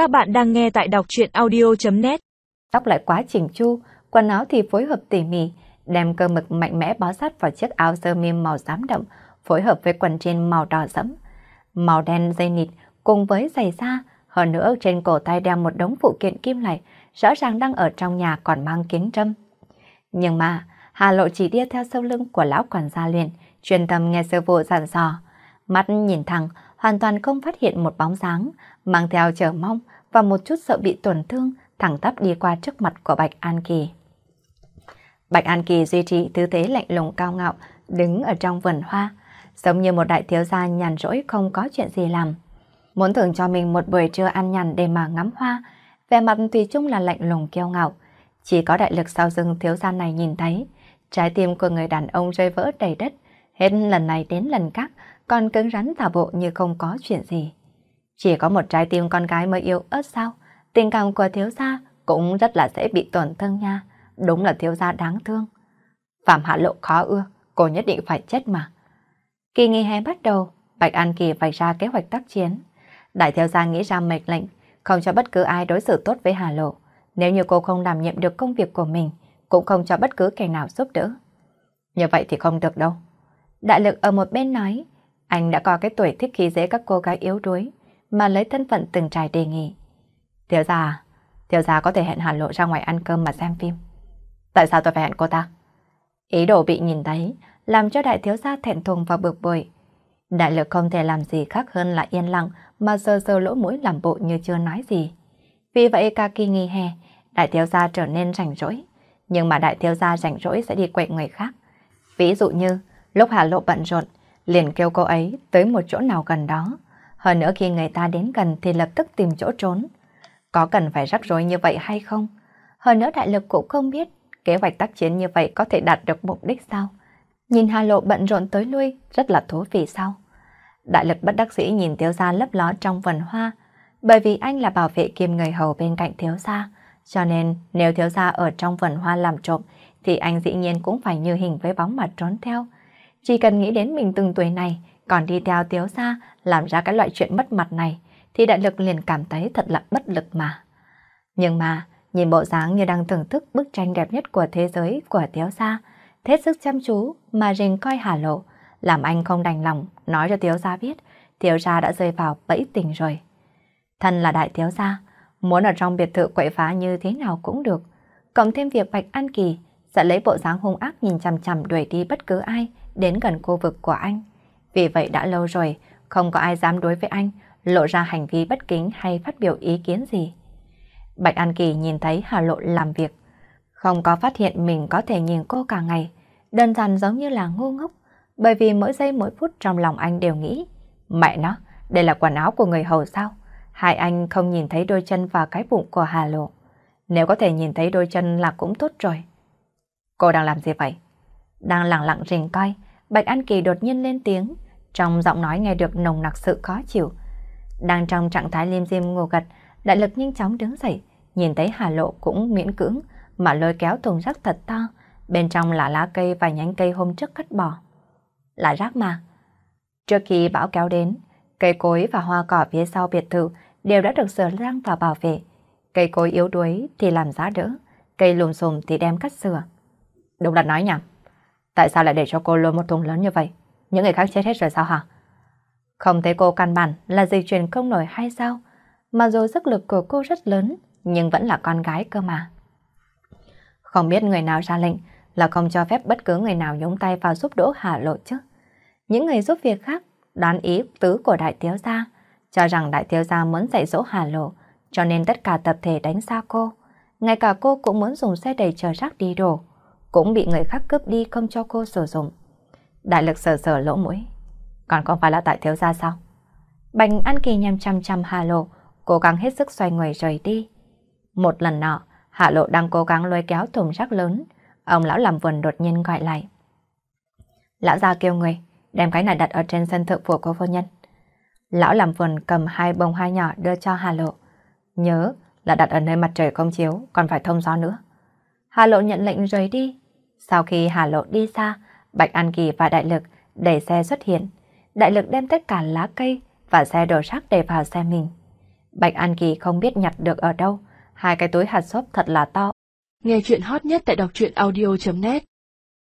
Các bạn đang nghe tại đọc truyện audio.net Tóc lại quá chỉnh chu, quần áo thì phối hợp tỉ mỉ, đem cơ mực mạnh mẽ bó sát vào chiếc áo sơ mi màu xám đậm, phối hợp với quần trên màu đỏ sẫm. Màu đen dây nịt cùng với giày da, hơn nữa trên cổ tay đeo một đống phụ kiện kim loại, rõ ràng đang ở trong nhà còn mang kiến trâm. Nhưng mà, Hà Lộ chỉ đi theo sau lưng của lão quản gia liền, chuyên tâm nghe sư phụ dặn dò. Mắt nhìn thẳng, hoàn toàn không phát hiện một bóng dáng, mang theo chờ mong và một chút sợ bị tổn thương, thẳng tắp đi qua trước mặt của Bạch An Kỳ. Bạch An Kỳ duy trì tư thế lạnh lùng cao ngạo, đứng ở trong vườn hoa, giống như một đại thiếu gia nhàn rỗi không có chuyện gì làm. Muốn thưởng cho mình một buổi trưa ăn nhàn để mà ngắm hoa, vẻ mặt tùy chung là lạnh lùng kiêu ngạo. Chỉ có đại lực sau rừng thiếu gia này nhìn thấy, trái tim của người đàn ông rơi vỡ đầy đất, hết lần này đến lần khác, còn cứng rắn thả bộ như không có chuyện gì. Chỉ có một trái tim con gái mới yêu ớt sao, tình cảm của thiếu gia cũng rất là dễ bị tổn thương nha, đúng là thiếu gia đáng thương. Phạm hạ lộ khó ưa, cô nhất định phải chết mà. Kỳ nghỉ hè bắt đầu, Bạch An Kỳ vạch ra kế hoạch tác chiến. Đại thiếu gia nghĩ ra mệnh lệnh, không cho bất cứ ai đối xử tốt với Hà Lộ. Nếu như cô không đảm nhiệm được công việc của mình, cũng không cho bất cứ kẻ nào giúp đỡ. Như vậy thì không được đâu. Đại lực ở một bên nói, anh đã có cái tuổi thích khí dễ các cô gái yếu đuối, mà lấy thân phận từng trải đề nghị. Thiếu gia, thiếu gia có thể hẹn Hà Lộ ra ngoài ăn cơm mà xem phim. Tại sao tôi phải hẹn cô ta? Ý đồ bị nhìn thấy, làm cho đại thiếu gia thẹn thùng và bực bội. Đại lực không thể làm gì khác hơn là yên lặng mà sờ sờ lỗ mũi làm bộ như chưa nói gì. Vì vậy ca kỳ nghỉ hè, đại thiếu gia trở nên rảnh rỗi. Nhưng mà đại thiếu gia rảnh rỗi sẽ đi quậy người khác. Ví dụ như, lúc Hà Lộ bận rộn, liền kêu cô ấy tới một chỗ nào gần đó. Hơn nữa khi người ta đến gần thì lập tức tìm chỗ trốn. Có cần phải rắc rối như vậy hay không? Hơn nữa đại lực cũng không biết kế hoạch tác chiến như vậy có thể đạt được mục đích sao? Nhìn Hà Lộ bận rộn tới lui, rất là thú vị sao? Đại lực bất đắc sĩ nhìn thiếu gia lấp ló trong vườn hoa, bởi vì anh là bảo vệ kiêm người hầu bên cạnh thiếu gia, cho nên nếu thiếu gia ở trong vườn hoa làm trộm, thì anh dĩ nhiên cũng phải như hình với bóng mà trốn theo. Chỉ cần nghĩ đến mình từng tuổi này, còn đi theo thiếu gia làm ra cái loại chuyện mất mặt này, thì đại lực liền cảm thấy thật là bất lực mà. Nhưng mà, nhìn bộ dáng như đang thưởng thức bức tranh đẹp nhất của thế giới của thiếu gia, hết sức chăm chú mà rình coi Hà Lộ, làm anh không đành lòng nói cho thiếu gia biết, thiếu gia đã rơi vào bẫy tình rồi. Thân là đại thiếu gia, muốn ở trong biệt thự quậy phá như thế nào cũng được. Cộng thêm việc Bạch An Kỳ sẽ lấy bộ dáng hung ác nhìn chằm chằm đuổi đi bất cứ ai đến gần khu vực của anh. Vì vậy đã lâu rồi, không có ai dám đối với anh, lộ ra hành vi bất kính hay phát biểu ý kiến gì. Bạch An Kỳ nhìn thấy Hà Lộ làm việc, không có phát hiện mình có thể nhìn cô cả ngày, đơn giản giống như là ngu ngốc, bởi vì mỗi giây mỗi phút trong lòng anh đều nghĩ, mẹ nó, đây là quần áo của người hầu sao? Hai anh không nhìn thấy đôi chân và cái bụng của Hà Lộ. Nếu có thể nhìn thấy đôi chân là cũng tốt rồi. Cô đang làm gì vậy? Đang lặng lặng rình coi, Bạch An Kỳ đột nhiên lên tiếng, trong giọng nói nghe được nồng nặc sự khó chịu. Đang trong trạng thái liêm diêm ngủ gật, đại lực nhanh chóng đứng dậy, nhìn thấy Hà Lộ cũng miễn cưỡng, mà lôi kéo thùng rác thật to, bên trong là lá cây và nhánh cây hôm trước cắt bỏ. Là rác mà. Trước khi bão kéo đến, cây cối và hoa cỏ phía sau biệt thự đều đã được sửa răng và bảo vệ. Cây cối yếu đuối thì làm giá đỡ, cây lùm xùm thì đem cắt sửa. Đúng là nói nhảm. Tại sao lại để cho cô lôi một thùng lớn như vậy? Những người khác chết hết rồi sao hả? Không thấy cô căn bản là dịch truyền không nổi hay sao? Mà dù sức lực của cô rất lớn, nhưng vẫn là con gái cơ mà. Không biết người nào ra lệnh là không cho phép bất cứ người nào nhúng tay vào giúp đỡ Hà Lộ chứ. Những người giúp việc khác đoán ý tứ của đại thiếu gia, cho rằng đại thiếu gia muốn dạy dỗ Hà Lộ, cho nên tất cả tập thể đánh xa cô. Ngay cả cô cũng muốn dùng xe đầy chờ rác đi đổ, cũng bị người khác cướp đi không cho cô sử dụng. Đại lực sờ sờ lỗ mũi. Còn không phải là tại thiếu gia sao? Bành An Kỳ nhằm chăm chăm Hà Lộ, cố gắng hết sức xoay người rời đi. Một lần nọ, Hạ Lộ đang cố gắng lôi kéo thùng rác lớn, ông lão làm vườn đột nhiên gọi lại. Lão già kêu người, đem cái này đặt ở trên sân thượng của của vô nhân. Lão làm vườn cầm hai bông hoa nhỏ đưa cho Hà Lộ. Nhớ là đặt ở nơi mặt trời không chiếu, còn phải thông gió nữa. Hà Lộ nhận lệnh rời đi. Sau khi Hà Lộ đi xa, Bạch An Kỳ và Đại Lực đẩy xe xuất hiện. Đại Lực đem tất cả lá cây và xe đồ rác để vào xe mình. Bạch An Kỳ không biết nhặt được ở đâu, hai cái túi hạt xốp thật là to. Nghe chuyện hot nhất tại đọc truyện audio.net